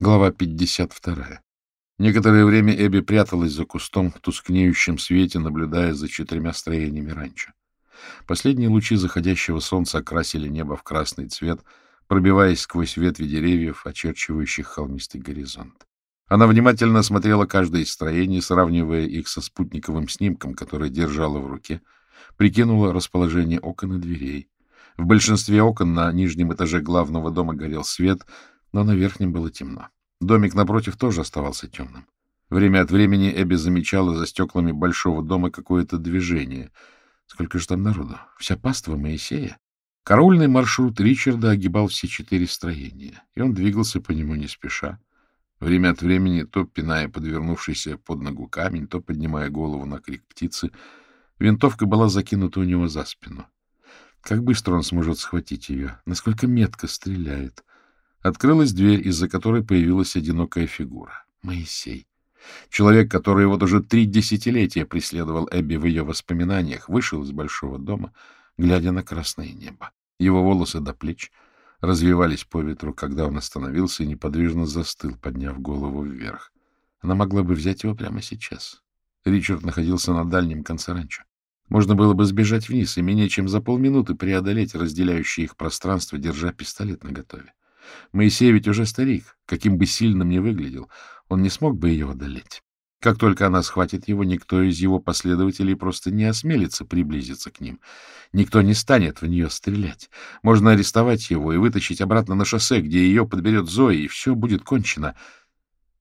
Глава 52. Некоторое время Эбби пряталась за кустом в тускнеющем свете, наблюдая за четырьмя строениями ранчо. Последние лучи заходящего солнца окрасили небо в красный цвет, пробиваясь сквозь ветви деревьев, очерчивающих холмистый горизонт. Она внимательно осмотрела каждое из строений, сравнивая их со спутниковым снимком, который держала в руке, прикинула расположение окон и дверей. В большинстве окон на нижнем этаже главного дома горел свет — но на верхнем было темно. Домик напротив тоже оставался темным. Время от времени Эбби замечала за стеклами большого дома какое-то движение. Сколько же там народу? Вся паства Моисея? Караульный маршрут Ричарда огибал все четыре строения, и он двигался по нему не спеша. Время от времени, то пиная подвернувшийся под ногу камень, то поднимая голову на крик птицы, винтовка была закинута у него за спину. Как быстро он сможет схватить ее? Насколько метко стреляет? Открылась дверь, из-за которой появилась одинокая фигура. Моисей. Человек, который вот уже три десятилетия преследовал Эбби в ее воспоминаниях, вышел из большого дома, глядя на красное небо. Его волосы до плеч развивались по ветру, когда он остановился и неподвижно застыл, подняв голову вверх. Она могла бы взять его прямо сейчас. Ричард находился на дальнем конце ранчо. Можно было бы сбежать вниз и менее чем за полминуты преодолеть разделяющее их пространство, держа пистолет наготове. Моисей ведь уже старик, каким бы сильным ни выглядел, он не смог бы ее одолеть. Как только она схватит его, никто из его последователей просто не осмелится приблизиться к ним. Никто не станет в нее стрелять. Можно арестовать его и вытащить обратно на шоссе, где ее подберет Зоя, и все будет кончено.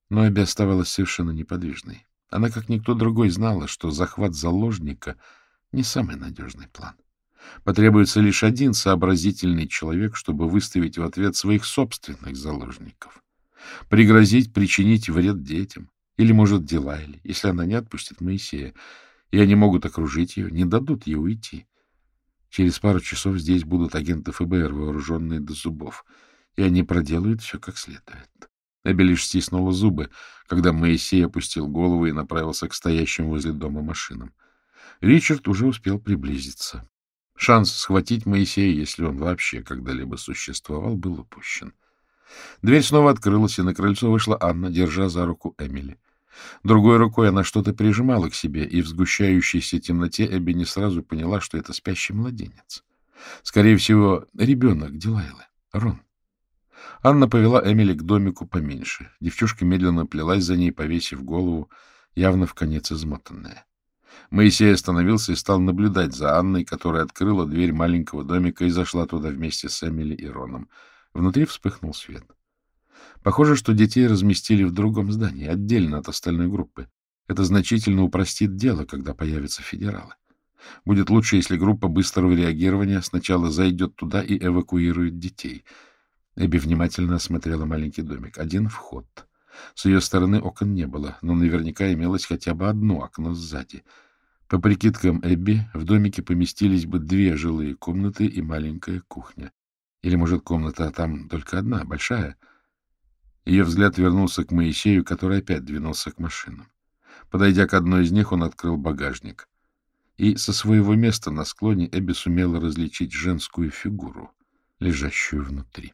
Но Эбби оставалась совершенно неподвижной. Она, как никто другой, знала, что захват заложника — не самый надежный план. Потребуется лишь один сообразительный человек, чтобы выставить в ответ своих собственных заложников. Пригрозить, причинить вред детям. Или, может, Дилайле, если она не отпустит Моисея. И они могут окружить ее, не дадут ей уйти. Через пару часов здесь будут агенты ФБР, вооруженные до зубов, и они проделают все как следует. Эбби лишь стиснула зубы, когда Моисей опустил голову и направился к стоящим возле дома машинам. Ричард уже успел приблизиться. Шанс схватить Моисея, если он вообще когда-либо существовал, был упущен. Дверь снова открылась, и на крыльцо вышла Анна, держа за руку Эмили. Другой рукой она что-то прижимала к себе, и в сгущающейся темноте Эбби не сразу поняла, что это спящий младенец. Скорее всего, ребенок Дилайлы, Рон. Анна повела Эмили к домику поменьше. Девчушка медленно плелась за ней, повесив голову, явно в конец измотанная. Моисей остановился и стал наблюдать за Анной, которая открыла дверь маленького домика и зашла туда вместе с Эмили и Роном. Внутри вспыхнул свет. Похоже, что детей разместили в другом здании, отдельно от остальной группы. Это значительно упростит дело, когда появятся федералы. Будет лучше, если группа быстрого реагирования сначала зайдет туда и эвакуирует детей. Эбби внимательно осмотрела маленький домик. Один вход. С ее стороны окон не было, но наверняка имелось хотя бы одно окно сзади — по прикидкам Эбби, в домике поместились бы две жилые комнаты и маленькая кухня. Или, может, комната там только одна, большая? Ее взгляд вернулся к Моисею, который опять двинулся к машинам. Подойдя к одной из них, он открыл багажник. И со своего места на склоне Эбби сумела различить женскую фигуру, лежащую внутри.